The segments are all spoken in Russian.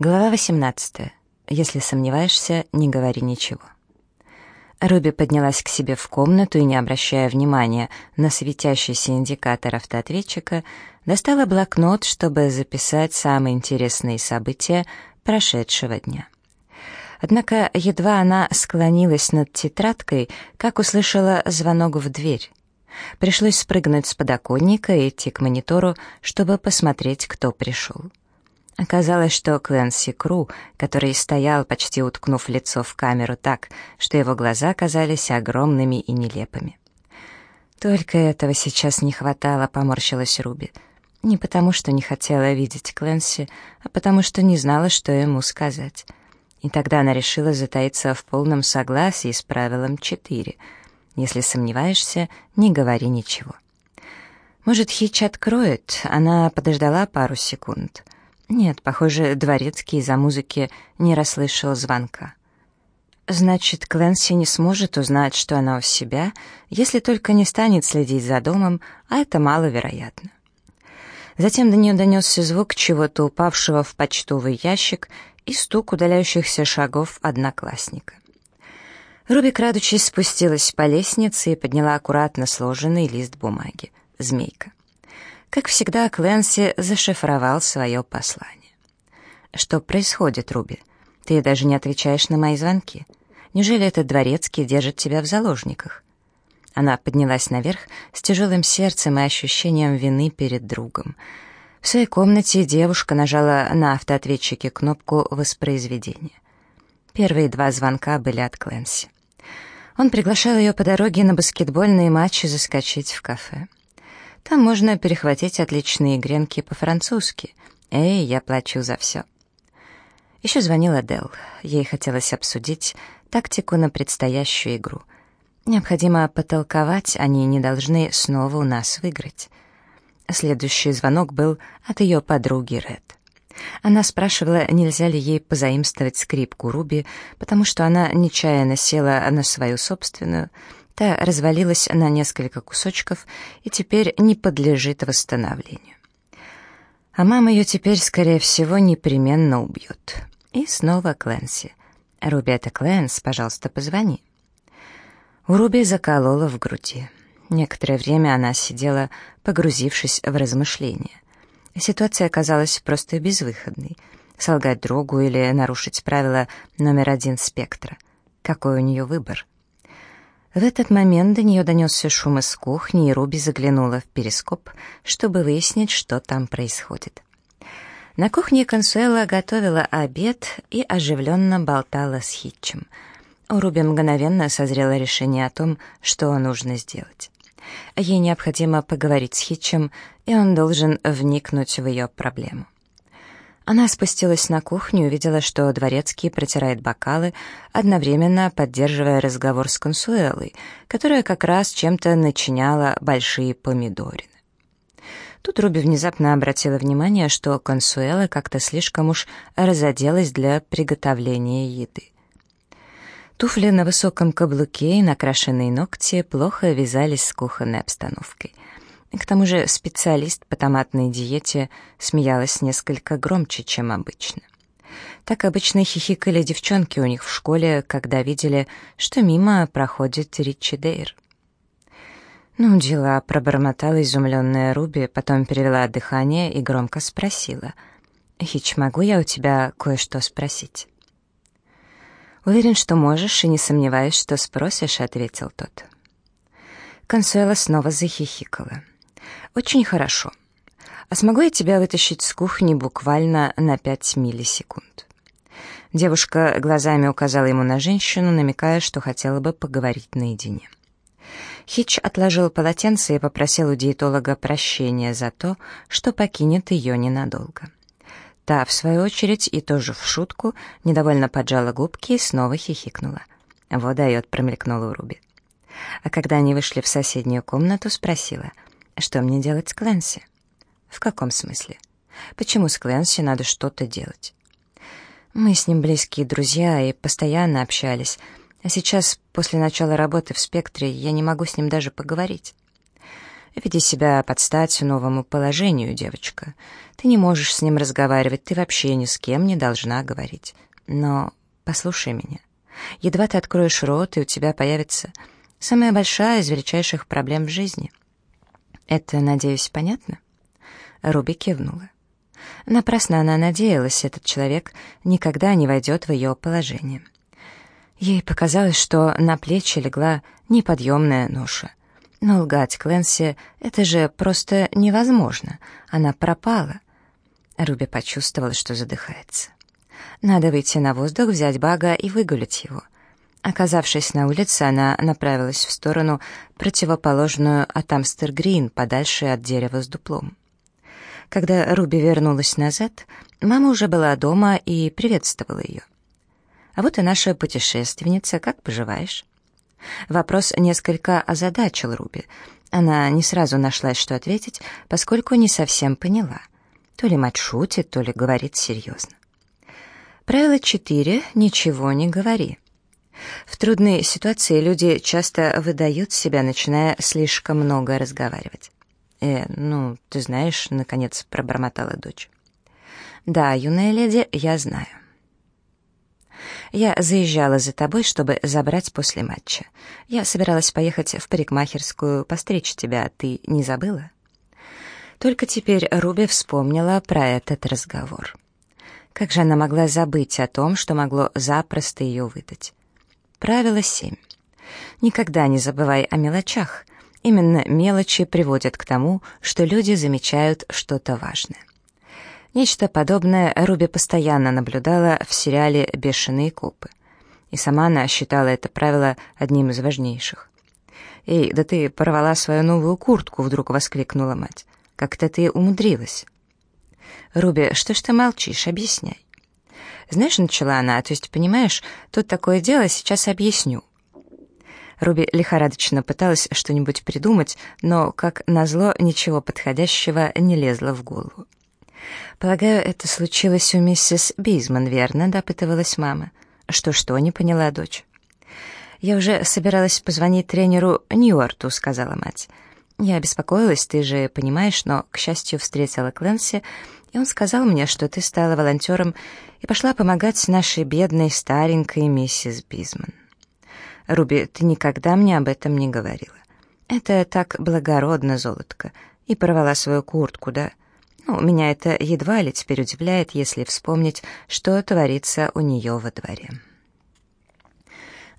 Глава 18. Если сомневаешься, не говори ничего. Руби поднялась к себе в комнату и, не обращая внимания на светящийся индикатор автоответчика, достала блокнот, чтобы записать самые интересные события прошедшего дня. Однако едва она склонилась над тетрадкой, как услышала звонок в дверь. Пришлось спрыгнуть с подоконника и идти к монитору, чтобы посмотреть, кто пришел. Оказалось, что Кленси Кру, который стоял, почти уткнув лицо в камеру так, что его глаза казались огромными и нелепыми. «Только этого сейчас не хватало», — поморщилась Руби. Не потому, что не хотела видеть Кленси, а потому, что не знала, что ему сказать. И тогда она решила затаиться в полном согласии с правилом 4. Если сомневаешься, не говори ничего. Может, Хич откроет? Она подождала пару секунд. Нет, похоже, дворецкий из-за музыки не расслышал звонка. Значит, Кленси не сможет узнать, что она у себя, если только не станет следить за домом, а это маловероятно. Затем до нее донесся звук чего-то упавшего в почтовый ящик и стук удаляющихся шагов одноклассника. Руби, крадучись, спустилась по лестнице и подняла аккуратно сложенный лист бумаги. Змейка. Как всегда, Кленси зашифровал свое послание. «Что происходит, Руби? Ты даже не отвечаешь на мои звонки. Неужели этот дворецкий держит тебя в заложниках?» Она поднялась наверх с тяжелым сердцем и ощущением вины перед другом. В своей комнате девушка нажала на автоответчике кнопку воспроизведения. Первые два звонка были от Кленси. Он приглашал ее по дороге на баскетбольные матчи заскочить в кафе. Там можно перехватить отличные гренки по-французски. «Эй, я плачу за все». Еще звонила Дел. Ей хотелось обсудить тактику на предстоящую игру. Необходимо потолковать, они не должны снова у нас выиграть. Следующий звонок был от ее подруги Ред. Она спрашивала, нельзя ли ей позаимствовать скрипку Руби, потому что она нечаянно села на свою собственную, Та развалилась на несколько кусочков и теперь не подлежит восстановлению. А мама ее теперь, скорее всего, непременно убьет. И снова Кленси. «Руби, это Кленс, пожалуйста, позвони». У Руби заколола в груди. Некоторое время она сидела, погрузившись в размышления. Ситуация оказалась просто безвыходной. Солгать другу или нарушить правила номер один спектра. Какой у нее выбор? В этот момент до нее донесся шум из кухни, и Руби заглянула в перископ, чтобы выяснить, что там происходит. На кухне Консуэла готовила обед и оживленно болтала с Хитчем. У Руби мгновенно созрело решение о том, что нужно сделать. Ей необходимо поговорить с Хитчем, и он должен вникнуть в ее проблему. Она спустилась на кухню и увидела, что дворецкий протирает бокалы, одновременно поддерживая разговор с консуэлой, которая как раз чем-то начиняла большие помидорины. Тут Руби внезапно обратила внимание, что консуэла как-то слишком уж разоделась для приготовления еды. Туфли на высоком каблуке и накрашенные ногти плохо вязались с кухонной обстановкой — к тому же специалист по томатной диете смеялась несколько громче, чем обычно. Так обычно хихикали девчонки у них в школе, когда видели, что мимо проходит Ричи Дейр. «Ну, дела», — пробормотала изумленная Руби, потом перевела дыхание и громко спросила. «Хич, могу я у тебя кое-что спросить?» «Уверен, что можешь, и не сомневаюсь, что спросишь», — ответил тот. Консуэла снова захихикала. «Очень хорошо. А смогу я тебя вытащить с кухни буквально на пять миллисекунд?» Девушка глазами указала ему на женщину, намекая, что хотела бы поговорить наедине. Хитч отложил полотенце и попросил у диетолога прощения за то, что покинет ее ненадолго. Та, в свою очередь, и тоже в шутку, недовольно поджала губки и снова хихикнула. «Вот дает», — промелькнула Руби. А когда они вышли в соседнюю комнату, спросила — что мне делать с Кленси? В каком смысле? Почему с Кленси надо что-то делать? Мы с ним близкие друзья и постоянно общались, а сейчас, после начала работы в «Спектре», я не могу с ним даже поговорить. Веди себя под стать новому положению, девочка. Ты не можешь с ним разговаривать, ты вообще ни с кем не должна говорить. Но послушай меня. Едва ты откроешь рот, и у тебя появится самая большая из величайших проблем в жизни. Это, надеюсь, понятно?» Руби кивнула. Напрасно она надеялась, этот человек никогда не войдет в ее положение. Ей показалось, что на плечи легла неподъемная ноша. Но лгать Кленси — это же просто невозможно. Она пропала. Руби почувствовала, что задыхается. Надо выйти на воздух, взять бага и выгулить его. Оказавшись на улице, она направилась в сторону, противоположную от Амстер-Грин, подальше от дерева с дуплом. Когда Руби вернулась назад, мама уже была дома и приветствовала ее. «А вот и наша путешественница, как поживаешь?» Вопрос несколько озадачил Руби. Она не сразу нашлась, что ответить, поскольку не совсем поняла. То ли мать шутит, то ли говорит серьезно. Правило четыре — ничего не говори. В трудной ситуации люди часто выдают себя, начиная слишком много разговаривать. «Э, ну, ты знаешь», — наконец пробормотала дочь. «Да, юная леди, я знаю». «Я заезжала за тобой, чтобы забрать после матча. Я собиралась поехать в парикмахерскую, постричь тебя, ты не забыла?» Только теперь Руби вспомнила про этот разговор. Как же она могла забыть о том, что могло запросто ее выдать? Правило 7. Никогда не забывай о мелочах. Именно мелочи приводят к тому, что люди замечают что-то важное. Нечто подобное Руби постоянно наблюдала в сериале «Бешеные копы». И сама она считала это правило одним из важнейших. «Эй, да ты порвала свою новую куртку!» — вдруг воскликнула мать. «Как-то ты умудрилась!» «Руби, что ж ты молчишь? Объясняй». «Знаешь, — начала она, — то есть, понимаешь, тут такое дело, сейчас объясню». Руби лихорадочно пыталась что-нибудь придумать, но, как назло, ничего подходящего не лезло в голову. «Полагаю, это случилось у миссис Бизман, верно?» — допытывалась мама. «Что-что?» — не поняла дочь. «Я уже собиралась позвонить тренеру Ньюарту», — сказала мать. «Я беспокоилась, ты же понимаешь, но, к счастью, встретила Кленси, и он сказал мне, что ты стала волонтером и пошла помогать нашей бедной старенькой миссис Бизман. Руби, ты никогда мне об этом не говорила. Это так благородно, золотко. И порвала свою куртку, да? Ну, меня это едва ли теперь удивляет, если вспомнить, что творится у нее во дворе.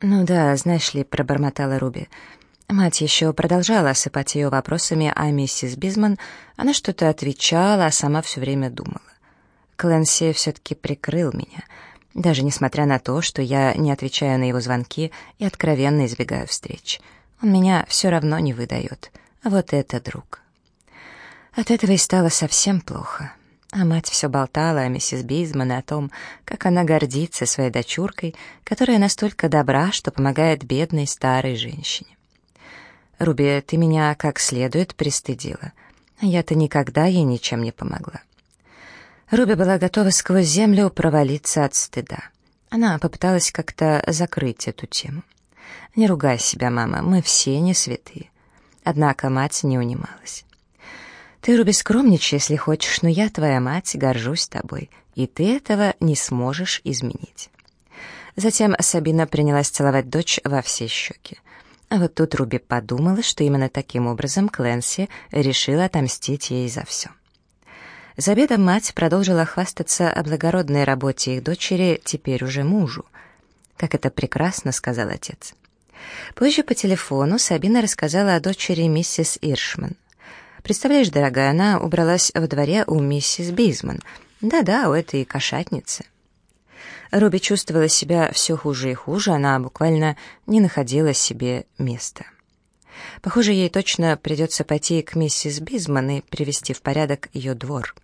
«Ну да, знаешь ли», — пробормотала Руби, — Мать еще продолжала осыпать ее вопросами о миссис Бизман. Она что-то отвечала, а сама все время думала. Кленси все-таки прикрыл меня, даже несмотря на то, что я не отвечаю на его звонки и откровенно избегаю встреч. Он меня все равно не выдает. Вот это друг. От этого и стало совсем плохо. А мать все болтала о миссис Бизман и о том, как она гордится своей дочуркой, которая настолько добра, что помогает бедной старой женщине. «Руби, ты меня как следует пристыдила. Я-то никогда ей ничем не помогла». Руби была готова сквозь землю провалиться от стыда. Она попыталась как-то закрыть эту тему. «Не ругай себя, мама, мы все не святые». Однако мать не унималась. «Ты, Руби, скромничай, если хочешь, но я, твоя мать, горжусь тобой, и ты этого не сможешь изменить». Затем Сабина принялась целовать дочь во все щеки. А вот тут Руби подумала, что именно таким образом Кленси решила отомстить ей за все. За обедом мать продолжила хвастаться о благородной работе их дочери, теперь уже мужу. «Как это прекрасно», — сказал отец. Позже по телефону Сабина рассказала о дочери миссис Иршман. «Представляешь, дорогая, она убралась во дворе у миссис Бизман. Да-да, у этой кошатницы». Руби чувствовала себя все хуже и хуже, она буквально не находила себе места. Похоже, ей точно придется пойти к миссис Бизман и привести в порядок ее двор.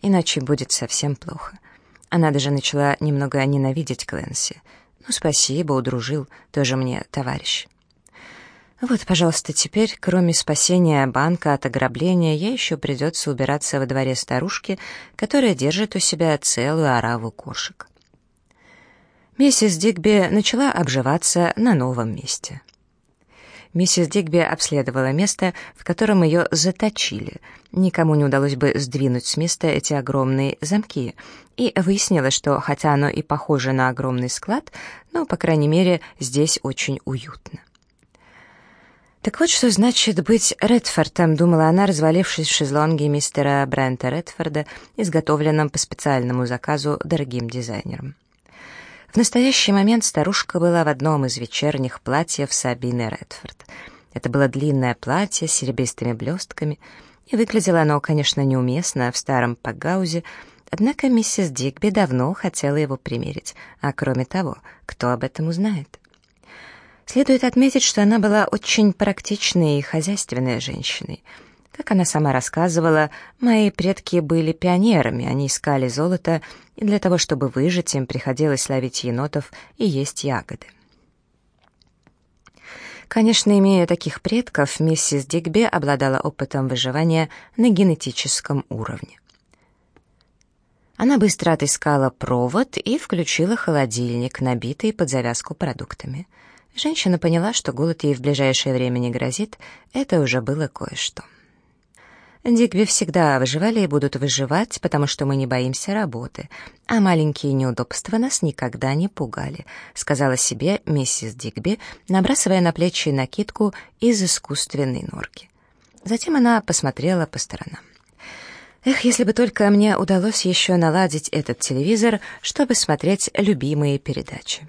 Иначе будет совсем плохо. Она даже начала немного ненавидеть Кленси. «Ну, спасибо, удружил, тоже мне товарищ». Вот, пожалуйста, теперь, кроме спасения банка от ограбления, ей еще придется убираться во дворе старушки, которая держит у себя целую ораву кошек миссис Дигби начала обживаться на новом месте. миссис Дигби обследовала место, в котором ее заточили. Никому не удалось бы сдвинуть с места эти огромные замки. И выяснила, что, хотя оно и похоже на огромный склад, но, по крайней мере, здесь очень уютно. «Так вот, что значит быть Редфордом», — думала она, развалившись в шезлонге мистера Брента Редфорда, изготовленном по специальному заказу дорогим дизайнером. В настоящий момент старушка была в одном из вечерних платьев Сабины Редфорд. Это было длинное платье с серебристыми блестками, и выглядело оно, конечно, неуместно в старом пагаузе, однако миссис Дигби давно хотела его примерить, а кроме того, кто об этом узнает? Следует отметить, что она была очень практичной и хозяйственной женщиной. Как она сама рассказывала, мои предки были пионерами, они искали золото, и для того, чтобы выжить, им приходилось ловить енотов и есть ягоды. Конечно, имея таких предков, миссис Дигби обладала опытом выживания на генетическом уровне. Она быстро отыскала провод и включила холодильник, набитый под завязку продуктами — Женщина поняла, что голод ей в ближайшее время не грозит, это уже было кое-что. Дигби всегда выживали и будут выживать, потому что мы не боимся работы, а маленькие неудобства нас никогда не пугали, сказала себе миссис Дигби, набрасывая на плечи накидку из искусственной норки. Затем она посмотрела по сторонам. Эх, если бы только мне удалось еще наладить этот телевизор, чтобы смотреть любимые передачи.